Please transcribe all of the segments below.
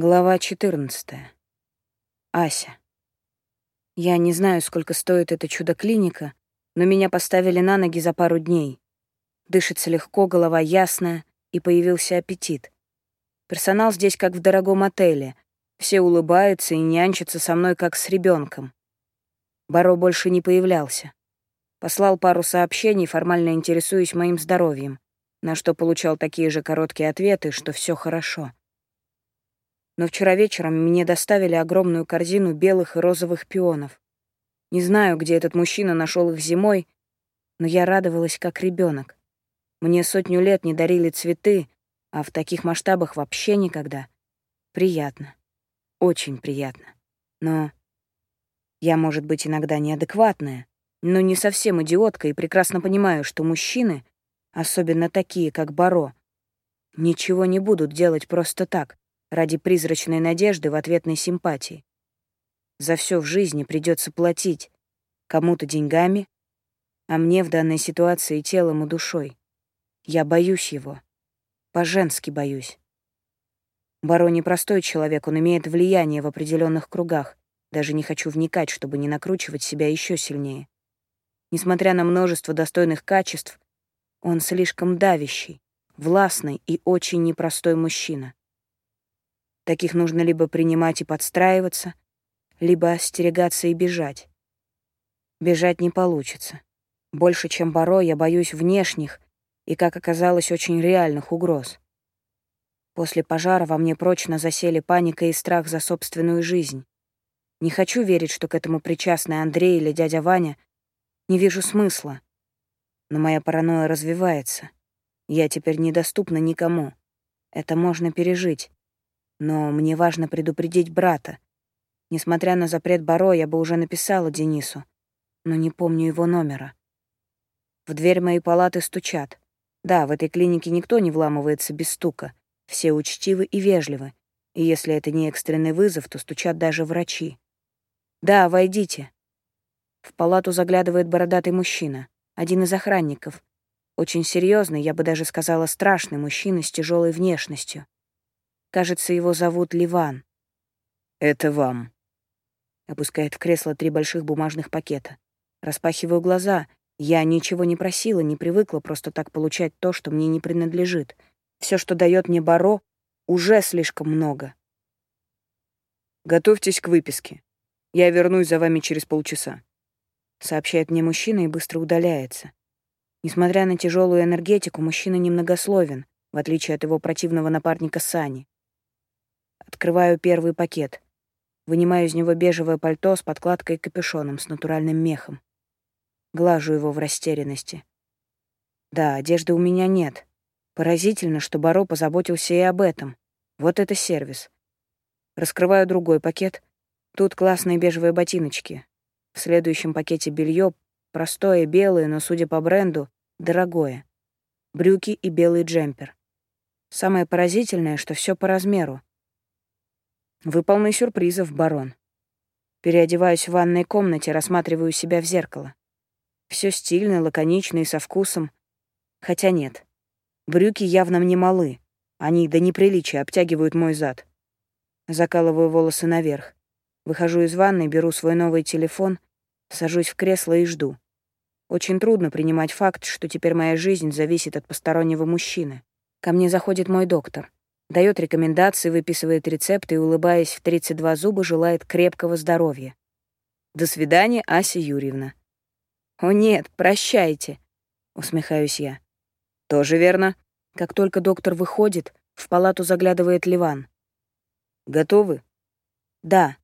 Глава 14. Ася. Я не знаю, сколько стоит эта чудо-клиника, но меня поставили на ноги за пару дней. Дышится легко, голова ясная, и появился аппетит. Персонал здесь как в дорогом отеле. Все улыбаются и нянчатся со мной как с ребенком. Баро больше не появлялся. Послал пару сообщений, формально интересуясь моим здоровьем, на что получал такие же короткие ответы, что все хорошо но вчера вечером мне доставили огромную корзину белых и розовых пионов. Не знаю, где этот мужчина нашел их зимой, но я радовалась как ребенок. Мне сотню лет не дарили цветы, а в таких масштабах вообще никогда. Приятно. Очень приятно. Но я, может быть, иногда неадекватная, но не совсем идиотка и прекрасно понимаю, что мужчины, особенно такие, как Баро, ничего не будут делать просто так, ради призрачной надежды в ответной симпатии. За все в жизни придется платить, кому-то деньгами, а мне в данной ситуации телом и душой. Я боюсь его. По-женски боюсь. Барон непростой человек, он имеет влияние в определенных кругах. Даже не хочу вникать, чтобы не накручивать себя еще сильнее. Несмотря на множество достойных качеств, он слишком давящий, властный и очень непростой мужчина. Таких нужно либо принимать и подстраиваться, либо остерегаться и бежать. Бежать не получится. Больше, чем Баро, я боюсь внешних и, как оказалось, очень реальных угроз. После пожара во мне прочно засели паника и страх за собственную жизнь. Не хочу верить, что к этому причастны Андрей или дядя Ваня. Не вижу смысла. Но моя паранойя развивается. Я теперь недоступна никому. Это можно пережить. Но мне важно предупредить брата. Несмотря на запрет Баро, я бы уже написала Денису, но не помню его номера. В дверь моей палаты стучат. Да, в этой клинике никто не вламывается без стука. Все учтивы и вежливы. И если это не экстренный вызов, то стучат даже врачи. «Да, войдите». В палату заглядывает бородатый мужчина, один из охранников. Очень серьезный, я бы даже сказала, страшный мужчина с тяжелой внешностью. Кажется, его зовут Ливан. «Это вам». Опускает в кресло три больших бумажных пакета. Распахиваю глаза. Я ничего не просила, не привыкла просто так получать то, что мне не принадлежит. Все, что дает мне Баро, уже слишком много. «Готовьтесь к выписке. Я вернусь за вами через полчаса», — сообщает мне мужчина и быстро удаляется. Несмотря на тяжелую энергетику, мужчина немногословен, в отличие от его противного напарника Сани. Открываю первый пакет. Вынимаю из него бежевое пальто с подкладкой и капюшоном с натуральным мехом. Глажу его в растерянности. Да, одежды у меня нет. Поразительно, что Баро позаботился и об этом. Вот это сервис. Раскрываю другой пакет. Тут классные бежевые ботиночки. В следующем пакете белье простое, белое, но, судя по бренду, дорогое. Брюки и белый джемпер. Самое поразительное, что все по размеру. Вы полны сюрпризов, барон. Переодеваюсь в ванной комнате, рассматриваю себя в зеркало. Все стильно, лаконично и со вкусом. Хотя нет. Брюки явно мне малы. Они до неприличия обтягивают мой зад. Закалываю волосы наверх. Выхожу из ванной, беру свой новый телефон, сажусь в кресло и жду. Очень трудно принимать факт, что теперь моя жизнь зависит от постороннего мужчины. Ко мне заходит мой доктор. Дает рекомендации, выписывает рецепты и, улыбаясь в 32 зуба, желает крепкого здоровья. До свидания, Ася Юрьевна. О нет, прощайте, усмехаюсь я. Тоже верно. Как только доктор выходит, в палату заглядывает Ливан. Готовы? Да.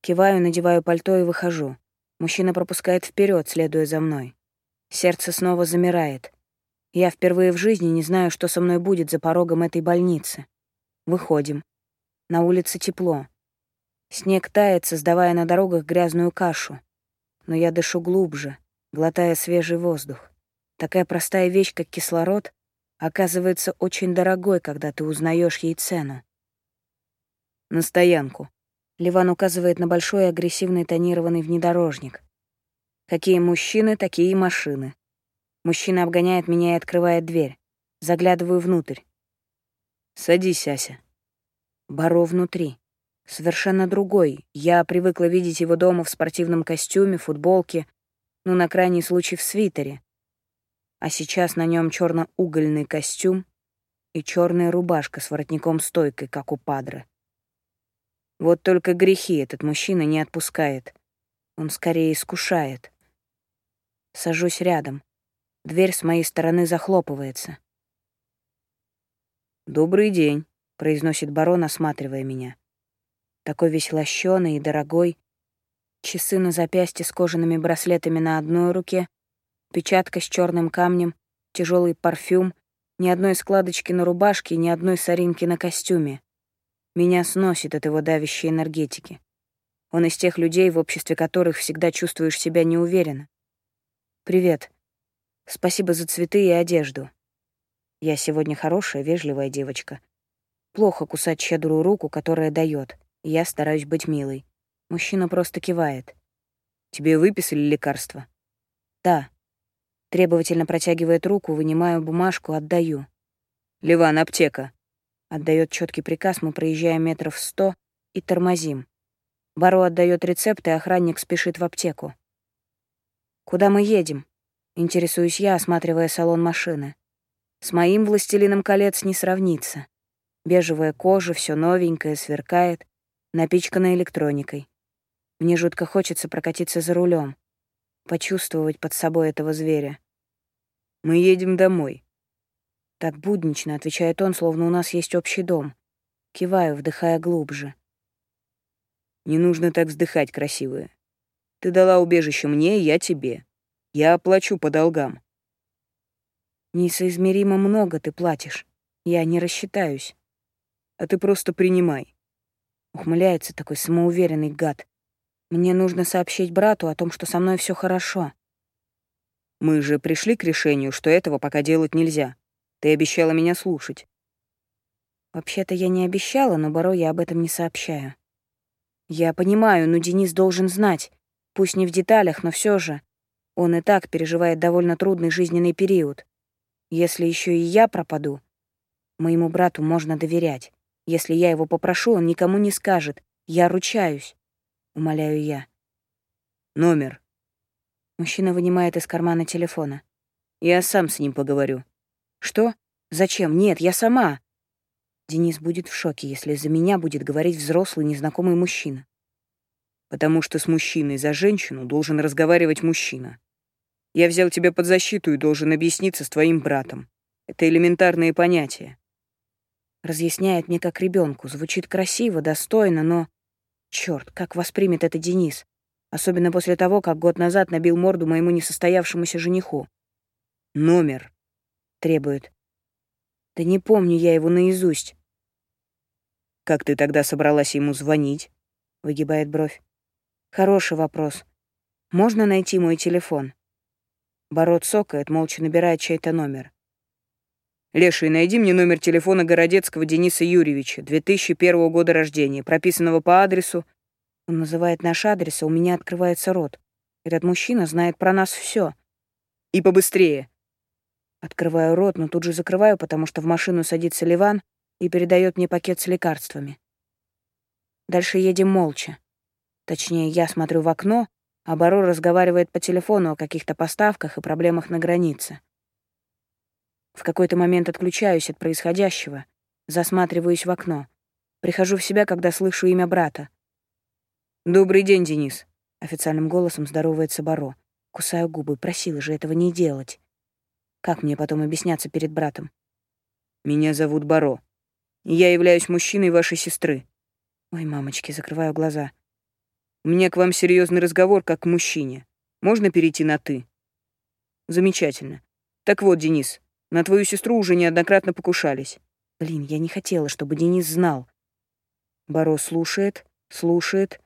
Киваю, надеваю пальто и выхожу. Мужчина пропускает вперед, следуя за мной. Сердце снова замирает. Я впервые в жизни не знаю, что со мной будет за порогом этой больницы. Выходим. На улице тепло. Снег тает, создавая на дорогах грязную кашу. Но я дышу глубже, глотая свежий воздух. Такая простая вещь, как кислород, оказывается очень дорогой, когда ты узнаешь ей цену. На стоянку. Ливан указывает на большой агрессивный тонированный внедорожник. Какие мужчины, такие машины. Мужчина обгоняет меня и открывает дверь. Заглядываю внутрь. «Садись, Ася». Баро внутри. Совершенно другой. Я привыкла видеть его дома в спортивном костюме, футболке, ну, на крайний случай в свитере. А сейчас на нем черно-угольный костюм и черная рубашка с воротником-стойкой, как у падры. Вот только грехи этот мужчина не отпускает. Он скорее искушает. Сажусь рядом. Дверь с моей стороны захлопывается. «Добрый день», — произносит барон, осматривая меня. Такой весь лощеный и дорогой. Часы на запястье с кожаными браслетами на одной руке, печатка с черным камнем, тяжелый парфюм, ни одной складочки на рубашке, ни одной соринки на костюме. Меня сносит от его давящей энергетики. Он из тех людей, в обществе которых всегда чувствуешь себя неуверенно. «Привет. Спасибо за цветы и одежду. Я сегодня хорошая, вежливая девочка. Плохо кусать щедрую руку, которая дает. Я стараюсь быть милой. Мужчина просто кивает. Тебе выписали лекарства? Да. Требовательно протягивает руку, вынимаю бумажку, отдаю. Ливан, аптека. Отдает четкий приказ, мы проезжаем метров сто и тормозим. Баро отдает рецепт, и охранник спешит в аптеку. Куда мы едем? Интересуюсь я, осматривая салон машины. С моим «Властелином колец» не сравнится. Бежевая кожа, все новенькое, сверкает, напичкана электроникой. Мне жутко хочется прокатиться за рулем, почувствовать под собой этого зверя. «Мы едем домой». Так буднично, отвечает он, словно у нас есть общий дом. Киваю, вдыхая глубже. «Не нужно так вздыхать, красивая. Ты дала убежище мне, я тебе. Я оплачу по долгам». «Несоизмеримо много ты платишь. Я не рассчитаюсь». «А ты просто принимай. Ухмыляется такой самоуверенный гад. Мне нужно сообщить брату о том, что со мной все хорошо. Мы же пришли к решению, что этого пока делать нельзя. Ты обещала меня слушать. Вообще-то я не обещала, но Баро я об этом не сообщаю. Я понимаю, но Денис должен знать. Пусть не в деталях, но все же. Он и так переживает довольно трудный жизненный период. Если еще и я пропаду, моему брату можно доверять. Если я его попрошу, он никому не скажет. Я ручаюсь. Умоляю я. Номер. Мужчина вынимает из кармана телефона. Я сам с ним поговорю. Что? Зачем? Нет, я сама. Денис будет в шоке, если за меня будет говорить взрослый незнакомый мужчина. Потому что с мужчиной за женщину должен разговаривать мужчина. Я взял тебя под защиту и должен объясниться с твоим братом. Это элементарные понятия. Разъясняет мне как ребенку, звучит красиво, достойно, но... Черт, как воспримет это Денис? Особенно после того, как год назад набил морду моему несостоявшемуся жениху. «Номер», — требует. «Да не помню я его наизусть». «Как ты тогда собралась ему звонить?» — выгибает бровь. «Хороший вопрос. Можно найти мой телефон?» Бород сокает, молча набирает чей-то номер. Леший, найди мне номер телефона Городецкого Дениса Юрьевича, 2001 года рождения, прописанного по адресу. Он называет наш адрес, а у меня открывается рот. Этот мужчина знает про нас все. И побыстрее. Открываю рот, но тут же закрываю, потому что в машину садится Ливан и передает мне пакет с лекарствами. Дальше едем молча. Точнее, я смотрю в окно, а Баро разговаривает по телефону о каких-то поставках и проблемах на границе. В какой-то момент отключаюсь от происходящего, засматриваюсь в окно. Прихожу в себя, когда слышу имя брата. «Добрый день, Денис», — официальным голосом здоровается Баро. Кусаю губы, просила же этого не делать. Как мне потом объясняться перед братом? «Меня зовут Баро. Я являюсь мужчиной вашей сестры». Ой, мамочки, закрываю глаза. «У меня к вам серьезный разговор как к мужчине. Можно перейти на «ты»?» «Замечательно. Так вот, Денис, на твою сестру уже неоднократно покушались. Блин, я не хотела, чтобы Денис знал. Баро слушает, слушает.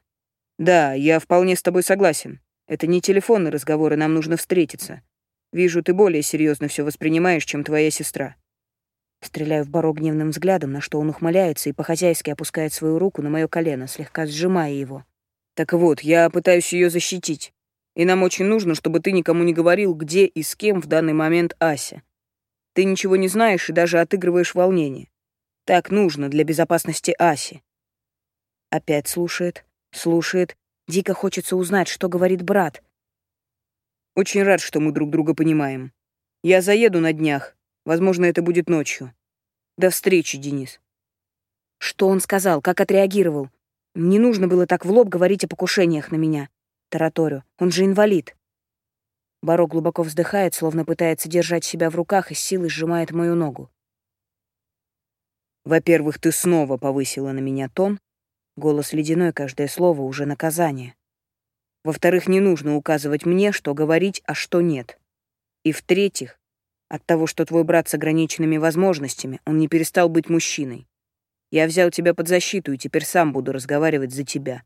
Да, я вполне с тобой согласен. Это не телефонный разговор, и нам нужно встретиться. Вижу, ты более серьезно все воспринимаешь, чем твоя сестра. Стреляю в Баро гневным взглядом, на что он ухмыляется и по-хозяйски опускает свою руку на мое колено, слегка сжимая его. Так вот, я пытаюсь ее защитить. И нам очень нужно, чтобы ты никому не говорил, где и с кем в данный момент Ася. Ты ничего не знаешь и даже отыгрываешь волнение. Так нужно для безопасности Аси. Опять слушает, слушает. Дико хочется узнать, что говорит брат. Очень рад, что мы друг друга понимаем. Я заеду на днях. Возможно, это будет ночью. До встречи, Денис. Что он сказал? Как отреагировал? Не нужно было так в лоб говорить о покушениях на меня. Тараторю. Он же инвалид. Баро глубоко вздыхает, словно пытается держать себя в руках и с силой сжимает мою ногу. Во-первых, ты снова повысила на меня тон. Голос ледяной, каждое слово уже наказание. Во-вторых, не нужно указывать мне, что говорить, а что нет. И в-третьих, от того, что твой брат с ограниченными возможностями, он не перестал быть мужчиной. Я взял тебя под защиту и теперь сам буду разговаривать за тебя.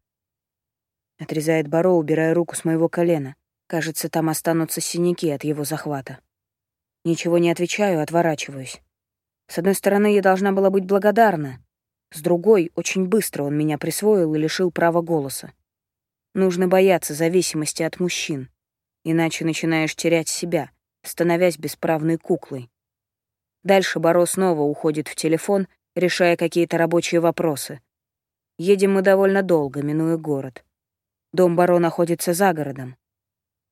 Отрезает Баро, убирая руку с моего колена. Кажется, там останутся синяки от его захвата. Ничего не отвечаю, отворачиваюсь. С одной стороны, я должна была быть благодарна. С другой, очень быстро он меня присвоил и лишил права голоса. Нужно бояться зависимости от мужчин, иначе начинаешь терять себя, становясь бесправной куклой. Дальше Баро снова уходит в телефон, решая какие-то рабочие вопросы. Едем мы довольно долго, минуя город. Дом Баро находится за городом.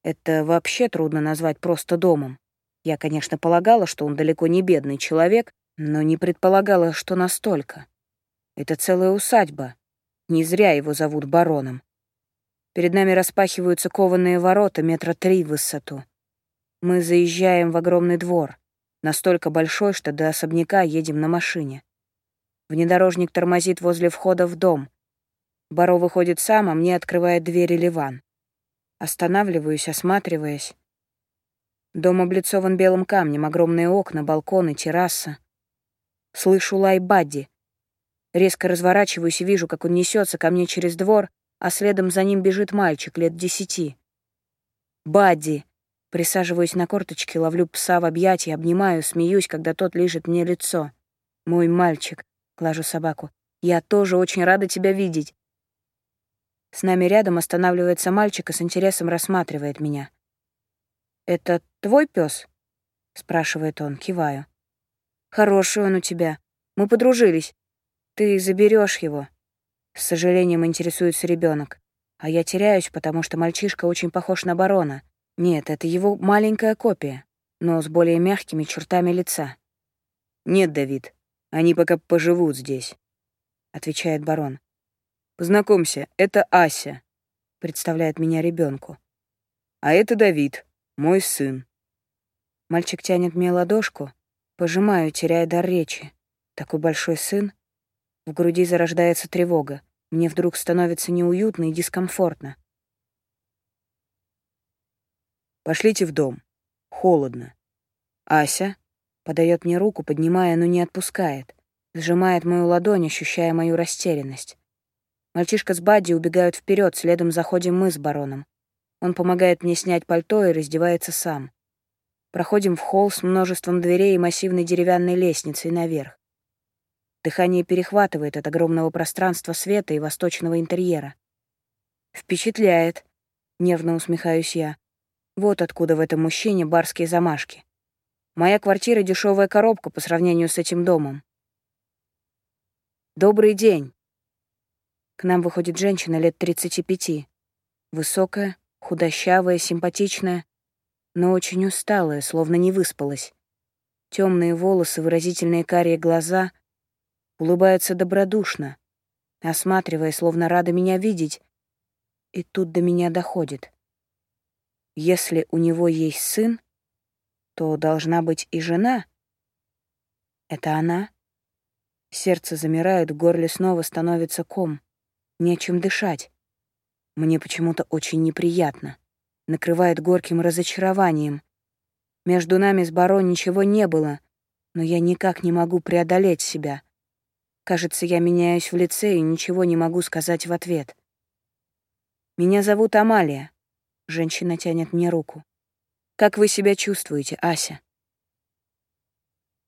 Это вообще трудно назвать просто домом. Я, конечно, полагала, что он далеко не бедный человек, но не предполагала, что настолько. Это целая усадьба. Не зря его зовут бароном. Перед нами распахиваются кованые ворота метра три в высоту. Мы заезжаем в огромный двор, настолько большой, что до особняка едем на машине. Внедорожник тормозит возле входа в дом. Баро выходит сам, а мне открывает двери Ливан. Останавливаюсь, осматриваясь. Дом облицован белым камнем, огромные окна, балконы, терраса. Слышу лай Бадди. Резко разворачиваюсь и вижу, как он несется ко мне через двор, а следом за ним бежит мальчик лет десяти. «Бадди!» Присаживаюсь на корточки, ловлю пса в объятия, обнимаю, смеюсь, когда тот лижет мне лицо. «Мой мальчик», — глажу собаку, — «я тоже очень рада тебя видеть. С нами рядом останавливается мальчик и с интересом рассматривает меня. «Это твой пес? спрашивает он, киваю. «Хороший он у тебя. Мы подружились. Ты заберешь его?» С сожалением интересуется ребенок. А я теряюсь, потому что мальчишка очень похож на барона. Нет, это его маленькая копия, но с более мягкими чертами лица. «Нет, Давид, они пока поживут здесь», — отвечает барон. Познакомься, это Ася, представляет меня ребенку. А это Давид, мой сын. Мальчик тянет мне ладошку, пожимаю, теряя дар речи. Такой большой сын. В груди зарождается тревога. Мне вдруг становится неуютно и дискомфортно. Пошлите в дом. Холодно. Ася подает мне руку, поднимая, но не отпускает. Сжимает мою ладонь, ощущая мою растерянность. Мальчишка с Бадди убегают вперед, следом заходим мы с бароном. Он помогает мне снять пальто и раздевается сам. Проходим в холл с множеством дверей и массивной деревянной лестницей наверх. Дыхание перехватывает от огромного пространства света и восточного интерьера. «Впечатляет», — нервно усмехаюсь я. Вот откуда в этом мужчине барские замашки. Моя квартира — дешевая коробка по сравнению с этим домом. «Добрый день», к нам выходит женщина лет 35. Высокая, худощавая, симпатичная, но очень усталая, словно не выспалась. Темные волосы, выразительные карие глаза, улыбается добродушно, осматривая, словно рада меня видеть. И тут до меня доходит. Если у него есть сын, то должна быть и жена. Это она? Сердце замирает, в горле снова становится ком. Нечем дышать. Мне почему-то очень неприятно. Накрывает горьким разочарованием. Между нами с Баро ничего не было, но я никак не могу преодолеть себя. Кажется, я меняюсь в лице и ничего не могу сказать в ответ. «Меня зовут Амалия», — женщина тянет мне руку. «Как вы себя чувствуете, Ася?»